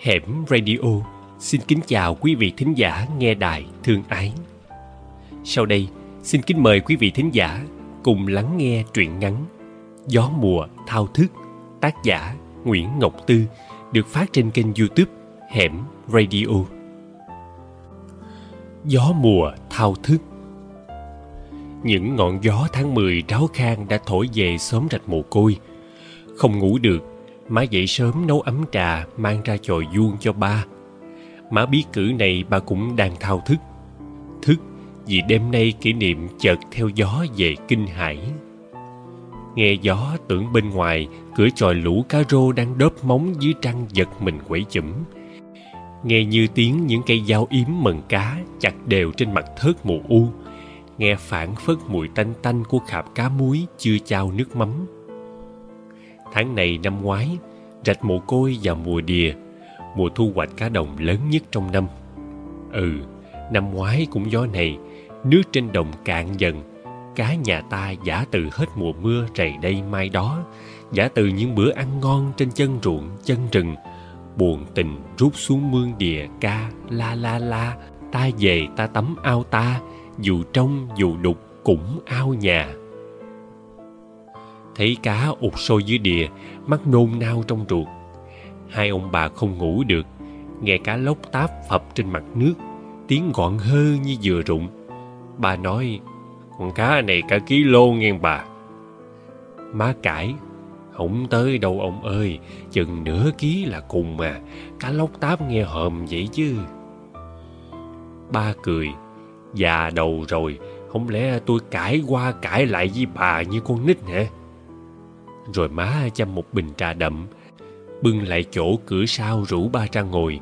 Hẻm Radio xin kính chào quý vị thính giả nghe đài thương ái. Sau đây, xin kính mời quý vị thính giả cùng lắng nghe truyện ngắn Gió mùa thao thức tác giả Nguyễn Ngọc Tư được phát trên kênh youtube Hẻm Radio. Gió mùa thao thức Những ngọn gió tháng 10 ráo khang đã thổi về xóm rạch mồ côi. Không ngủ được, má dậy sớm nấu ấm trà mang ra chòi vuông cho ba. Má biết cử này ba cũng đang thao thức. Thức vì đêm nay kỷ niệm chợt theo gió về kinh hải. Nghe gió tưởng bên ngoài cửa tròi lũ cá rô đang đớp móng dưới trăng giật mình quẩy chủm. Nghe như tiếng những cây dao yếm mần cá chặt đều trên mặt thớt mù u. Nghe phản phất mùi tanh tanh của khạp cá muối chưa trao nước mắm. Tháng này năm ngoái, rạch mồ côi vào mùa đìa, mùa thu hoạch cá đồng lớn nhất trong năm. Ừ, năm ngoái cũng gió này, nước trên đồng cạn dần, cá nhà ta giả từ hết mùa mưa rầy đây mai đó, giả từ những bữa ăn ngon trên chân ruộng, chân rừng, buồn tình rút xuống mương đìa ca la la la, ta về ta tắm ao ta, dù trong dù đục cũng ao nhà thấy cá ụt sôi dưới đìa, mắt nôn nao trong ruột. Hai ông bà không ngủ được, nghe cá lóc táp phập trên mặt nước, tiếng gọn hơ như vừa rụng. Bà nói, con cá này cả ký lô nghe bà. Má cãi, không tới đâu ông ơi, chừng nửa ký là cùng mà, cá lóc táp nghe hòm vậy chứ. Ba cười, già đầu rồi, không lẽ tôi cãi qua cãi lại với bà như con nít hả? Rồi má chăm một bình trà đậm, bưng lại chỗ cửa sau rủ ba ra ngồi.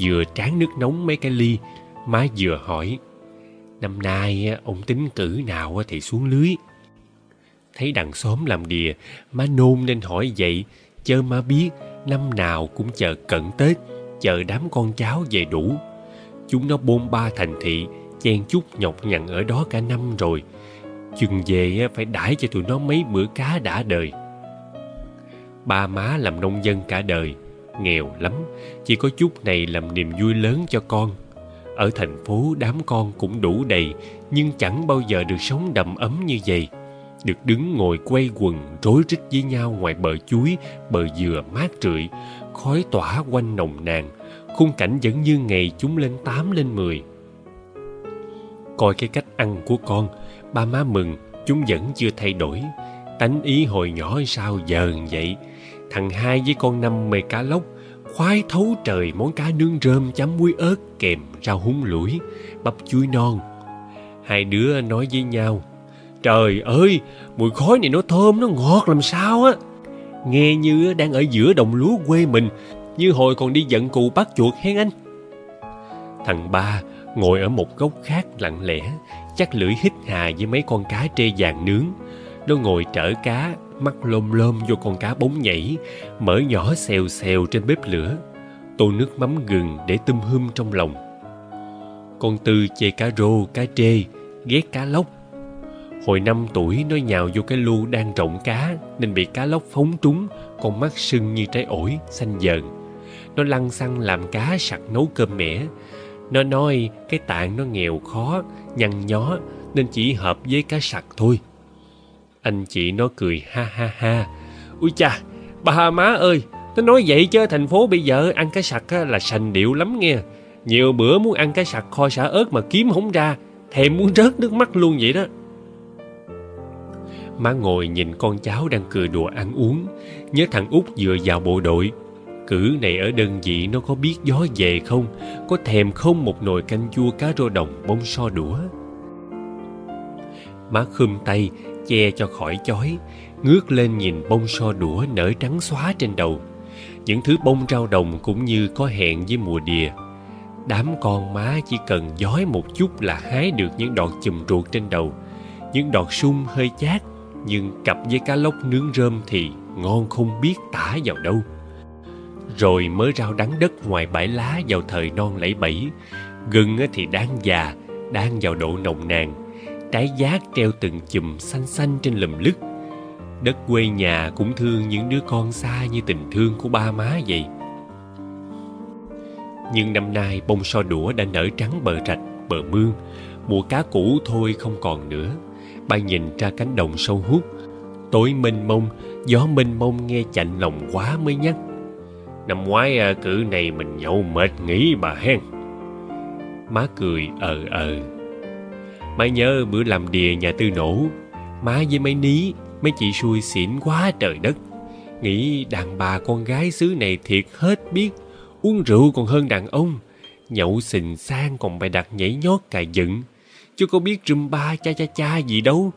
Vừa tráng nước nóng mấy cái ly, má vừa hỏi, năm nay ông tính cử nào thì xuống lưới? Thấy đằng xóm làm đìa, má nôn nên hỏi vậy, chớ má biết, năm nào cũng chờ cận tết, chờ đám con cháu về đủ. Chúng nó bôn ba thành thị, chen chúc nhọc nhằn ở đó cả năm rồi. Chừng về phải đãi cho tụi nó mấy bữa cá đã đời ba má làm nông dân cả đời, nghèo lắm, chỉ có chút này làm niềm vui lớn cho con. Ở thành phố đám con cũng đủ đầy, nhưng chẳng bao giờ được sống đầm ấm như vậy. Được đứng ngồi quay quần, rối rít với nhau ngoài bờ chuối, bờ dừa mát rượi, khói tỏa quanh nồng nàn. Khung cảnh vẫn như ngày chúng lên tám lên mười. Coi cái cách ăn của con, ba má mừng, chúng vẫn chưa thay đổi tánh ý hồi nhỏ sao giờ vậy? Thằng hai với con năm mê cá lóc, khoái thấu trời món cá nướng rơm chấm muối ớt kèm rau húng lủi bắp chuối non. Hai đứa nói với nhau, trời ơi, mùi khói này nó thơm, nó ngọt làm sao á? Nghe như đang ở giữa đồng lúa quê mình, như hồi còn đi giận cụ bắt chuột hen anh. Thằng ba ngồi ở một góc khác lặng lẽ, chắc lưỡi hít hà với mấy con cá trê vàng nướng nó ngồi trở cá, mắt lom lom vô con cá bóng nhảy, mở nhỏ xèo xèo trên bếp lửa. Tô nước mắm gừng để tum hum trong lòng. Con tư chê cá rô, cá trê, ghét cá lóc. Hồi năm tuổi nó nhào vô cái lu đang rộng cá, nên bị cá lóc phóng trúng, con mắt sưng như trái ổi, xanh dờn. Nó lăn xăng làm cá sặc nấu cơm mẻ. Nó nói cái tạng nó nghèo khó nhăn nhó, nên chỉ hợp với cá sặc thôi anh chị nó cười ha ha ha. Ui cha bà má ơi, nó nói vậy chứ thành phố bây giờ ăn cái sặc là sành điệu lắm nghe. Nhiều bữa muốn ăn cái sặc kho xả ớt mà kiếm không ra, thèm muốn rớt nước mắt luôn vậy đó. Má ngồi nhìn con cháu đang cười đùa ăn uống. Nhớ thằng út vừa vào bộ đội. Cử này ở đơn vị nó có biết gió về không? Có thèm không một nồi canh chua cá rô đồng bông so đũa? Má khum tay che cho khỏi chói, ngước lên nhìn bông so đũa nở trắng xóa trên đầu. Những thứ bông rau đồng cũng như có hẹn với mùa đìa. Đám con má chỉ cần giói một chút là hái được những đọt chùm ruột trên đầu. Những đọt sung hơi chát, nhưng cặp với cá lóc nướng rơm thì ngon không biết tả vào đâu. Rồi mớ rau đắng đất ngoài bãi lá vào thời non lẫy bẫy. Gừng thì đang già, đang vào độ nồng nàn trái giác treo từng chùm xanh xanh trên lùm lứt. đất quê nhà cũng thương những đứa con xa như tình thương của ba má vậy. Nhưng năm nay bông so đũa đã nở trắng bờ rạch, bờ mương. Mùa cá cũ thôi không còn nữa. Ba nhìn ra cánh đồng sâu hút. Tối mênh mông, gió mênh mông nghe chạnh lòng quá mới nhắc. Năm ngoái à, cử này mình nhậu mệt nghỉ bà hen. Má cười ờ ờ má nhớ bữa làm đìa nhà tư nổ, má với mấy ní, mấy chị xui xỉn quá trời đất. Nghĩ đàn bà con gái xứ này thiệt hết biết, uống rượu còn hơn đàn ông, nhậu xình sang còn bày đặt nhảy nhót cài dựng. Chứ có biết rùm ba cha cha cha gì đâu.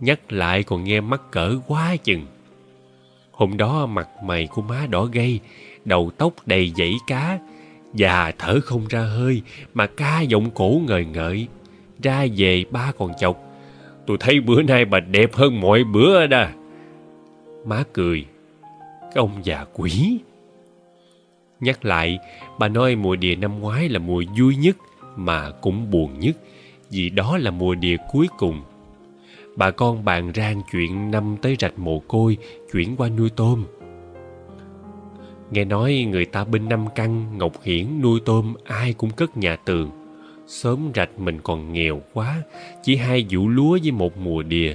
Nhắc lại còn nghe mắc cỡ quá chừng. Hôm đó mặt mày của má đỏ gay, đầu tóc đầy dãy cá, già thở không ra hơi, mà ca giọng cổ ngời ngợi ra về ba còn chọc tôi thấy bữa nay bà đẹp hơn mọi bữa đó. Má cười. Cái ông già quỷ. Nhắc lại, bà nói mùa đìa năm ngoái là mùa vui nhất, mà cũng buồn nhất, vì đó là mùa đìa cuối cùng. Bà con bàn rang chuyện năm tới rạch mồ côi, chuyển qua nuôi tôm. Nghe nói người ta bên năm căn ngọc hiển nuôi tôm, ai cũng cất nhà tường sớm rạch mình còn nghèo quá, chỉ hai vụ lúa với một mùa đìa.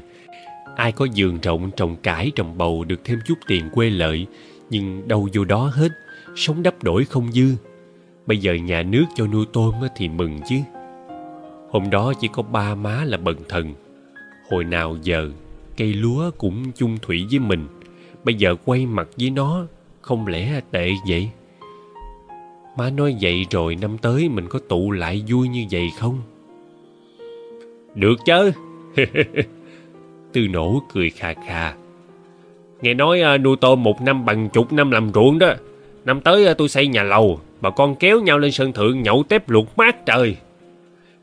Ai có giường rộng, trồng cải, trồng bầu được thêm chút tiền quê lợi. Nhưng đâu vô đó hết, sống đắp đổi không dư. Bây giờ nhà nước cho nuôi tôm thì mừng chứ. Hôm đó chỉ có ba má là bần thần. Hồi nào giờ, cây lúa cũng chung thủy với mình. Bây giờ quay mặt với nó, không lẽ tệ vậy? Má nói vậy rồi năm tới mình có tụ lại vui như vậy không? Được chứ. Tư nổ cười khà khà. Nghe nói à, nuôi tôm một năm bằng chục năm làm ruộng đó. Năm tới à, tôi xây nhà lầu bà con kéo nhau lên sân thượng nhậu tép luộc mát trời.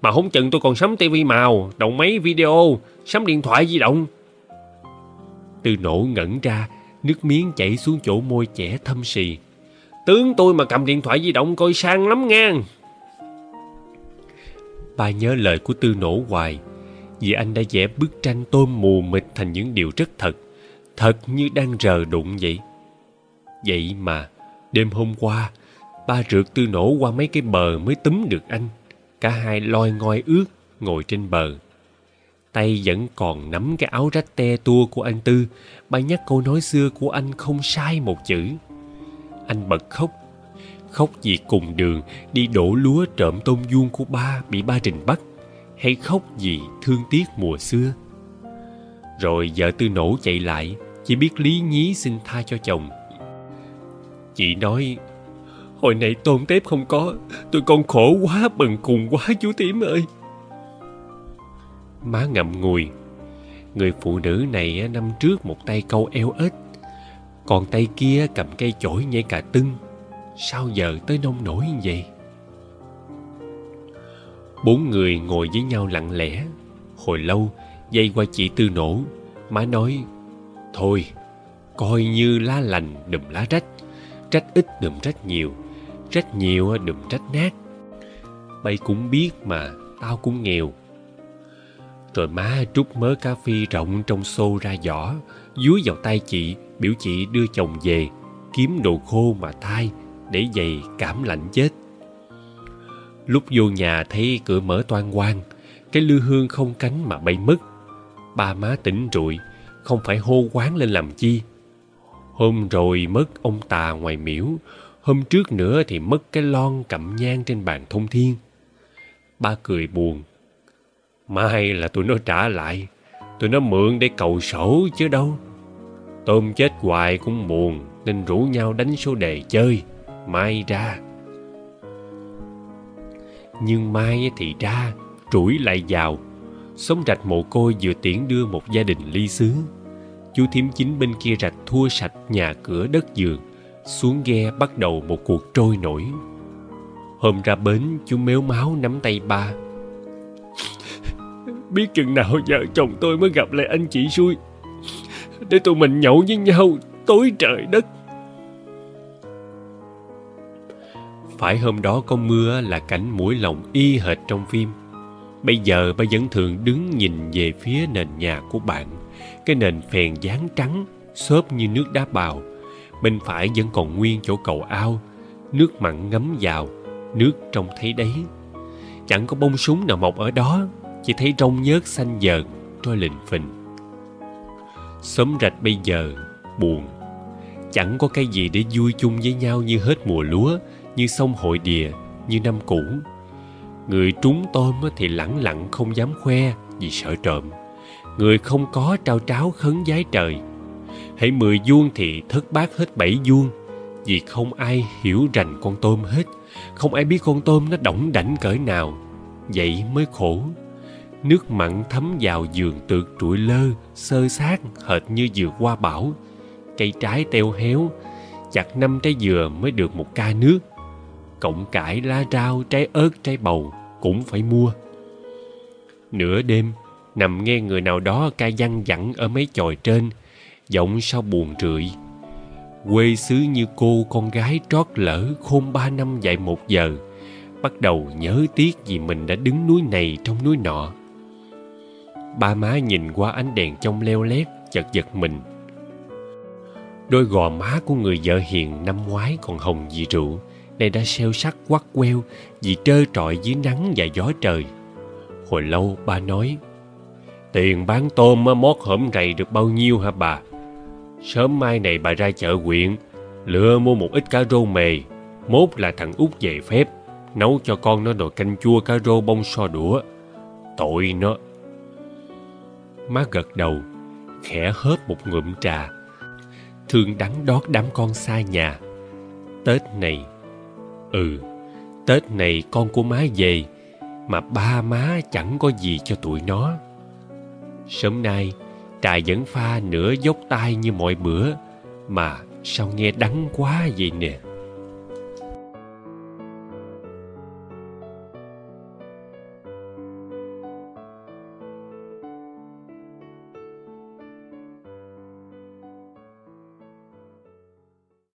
Mà không chừng tôi còn sắm tivi màu động máy video sắm điện thoại di động. Tư nổ ngẩn ra nước miếng chảy xuống chỗ môi trẻ thâm sì tướng tôi mà cầm điện thoại di động coi sang lắm ngang ba nhớ lời của tư nổ hoài, vì anh đã vẽ bức tranh tôm mù mịt thành những điều rất thật thật như đang rờ đụng vậy. Vậy mà, đêm hôm qua, ba rượt tư nổ qua mấy cái bờ mới túm được anh. Cả hai loi ngoi ướt, ngồi trên bờ. Tay vẫn còn nắm cái áo rách te tua của anh tư. Ba nhắc câu nói xưa của anh không sai một chữ anh bật khóc. Khóc vì cùng đường, đi đổ lúa trộm tôm vuông của ba bị ba trình bắt, hay khóc vì thương tiếc mùa xưa. Rồi vợ tư nổ chạy lại, chỉ biết lý nhí xin tha cho chồng. Chị nói, hồi này tôm tép không có tôi con khổ quá, bần cùng quá, chú tím ơi. Má ngậm ngùi. Người phụ nữ này năm trước một tay câu eo ếch còn tay kia cầm cây chổi nhảy cà tưng, sao giờ tới nông nổi như vậy? Bốn người ngồi với nhau lặng lẽ. Hồi lâu, dây qua chị tư nổ, má nói, thôi, coi như lá lành đùm lá rách trách ít đùm trách nhiều trách nhiều đùm trách nát. Bay cũng biết mà, tao cũng nghèo. Rồi má trút mớ cà phê rộng trong xô ra giỏ, dúi vào tay chị biểu chị đưa chồng về, kiếm đồ khô mà thay, để giày cảm lạnh chết. Lúc vô nhà thấy cửa mở toan quang, cái lư hương không cánh mà bay mất. Ba má tỉnh rụi, không phải hô quán lên làm chi. Hôm rồi mất ông tà ngoài miễu, hôm trước nữa thì mất cái lon cặm nhang trên bàn thông thiên. Ba cười buồn, mai là tụi nó trả lại, tụi nó mượn để cầu sổ chứ đâu tôm chết hoài cũng buồn nên rủ nhau đánh số đề chơi, mai ra. Nhưng mai thì ra trũi lại vào. Sống rạch mồ côi vừa tiễn đưa một gia đình ly xứ. Chú thím chính bên kia rạch thua sạch nhà cửa đất giường, xuống ghe bắt đầu một cuộc trôi nổi. Hôm ra bến, chú mếu máu nắm tay ba. Biết chừng nào vợ chồng tôi mới gặp lại anh chị xui để tụi mình nhậu với nhau tối trời đất. Phải hôm đó có mưa là cảnh mũi lòng y hệt trong phim. Bây giờ ba vẫn thường đứng nhìn về phía nền nhà của bạn, cái nền phèn dáng trắng, xốp như nước đá bào. Bên phải vẫn còn nguyên chỗ cầu ao, nước mặn ngấm vào, nước trông thấy đấy. Chẳng có bông súng nào mọc ở đó, chỉ thấy rong nhớt xanh dờn, trôi lình phình xóm rạch bây giờ, buồn. Chẳng có cái gì để vui chung với nhau như hết mùa lúa, như sông hội đìa, như năm cũ. Người trúng tôm thì lẳng lặng không dám khoe vì sợ trộm. Người không có trao tráo khấn giái trời. Hãy mười vuông thì thất bát hết bảy vuông, vì không ai hiểu rành con tôm hết. Không ai biết con tôm nó đỏng đảnh cỡ nào. Vậy mới khổ nước mặn thấm vào giường tược trụi lơ, sơ sát hệt như vừa qua bão. Cây trái teo héo, chặt năm trái dừa mới được một ca nước. Cộng cải lá rau, trái ớt, trái bầu cũng phải mua. Nửa đêm, nằm nghe người nào đó ca văng vẳng ở mấy chòi trên, giọng sao buồn rười. Quê xứ như cô con gái trót lỡ khôn ba năm dạy một giờ, bắt đầu nhớ tiếc vì mình đã đứng núi này trong núi nọ ba má nhìn qua ánh đèn trong leo lét, chật giật mình. Đôi gò má của người vợ hiền năm ngoái còn hồng vì rượu, nay đã xeo sắc quắt queo vì trơ trọi dưới nắng và gió trời. Hồi lâu ba nói, tiền bán tôm mót hổm rầy được bao nhiêu hả bà? Sớm mai này bà ra chợ huyện, lựa mua một ít cá rô mề, mốt là thằng út về phép, nấu cho con nó nồi canh chua cá rô bông so đũa. Tội nó má gật đầu, khẽ hớp một ngụm trà. Thương đắng đót đám con xa nhà. Tết này ừ tết này con của má về, mà ba má chẳng có gì cho tụi nó. Sớm nay, trà vẫn pha nửa dốc tay như mọi bữa, mà sao nghe đắng quá vậy nè?